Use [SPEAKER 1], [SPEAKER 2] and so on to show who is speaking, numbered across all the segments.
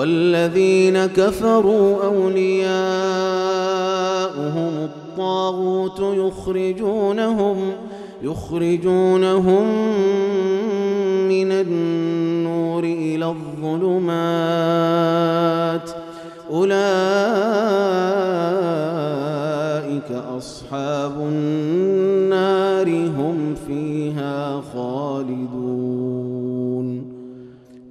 [SPEAKER 1] والذين كفروا أولياؤهم الطاغوت يخرجونهم يخرجونهم من النور إلى الظلمات. أولئك أصحاب النار.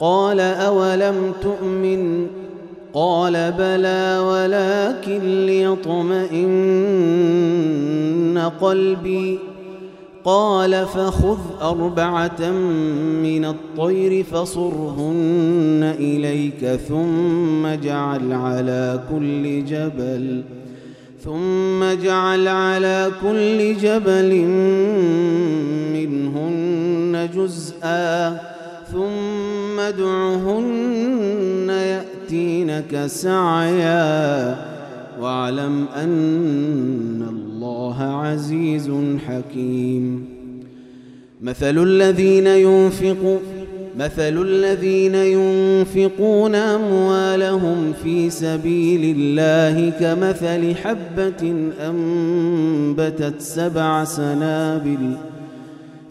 [SPEAKER 1] قال أولم تؤمن؟ قال بلى ولكن ليطمئن قلبي. قال فخذ أربعة من الطير فصرهن إليك ثم اجعل على كل جبل ۖ ثم اجعل على كل جبل منهن جزءا. ثم ادعهن يأتينك سعيا واعلم أن الله عزيز حكيم. مثل الذين ينفقون مثل الذين ينفقون أموالهم في سبيل الله كمثل حبة أنبتت سبع سنابل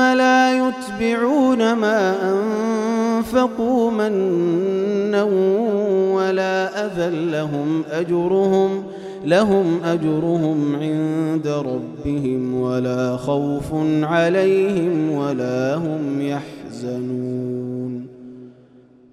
[SPEAKER 1] لا يتبعون ما أنفقوا منا ولا أذى لهم أجرهم لهم أجرهم عند ربهم ولا خوف عليهم ولا هم يحزنون